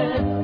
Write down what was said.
silence.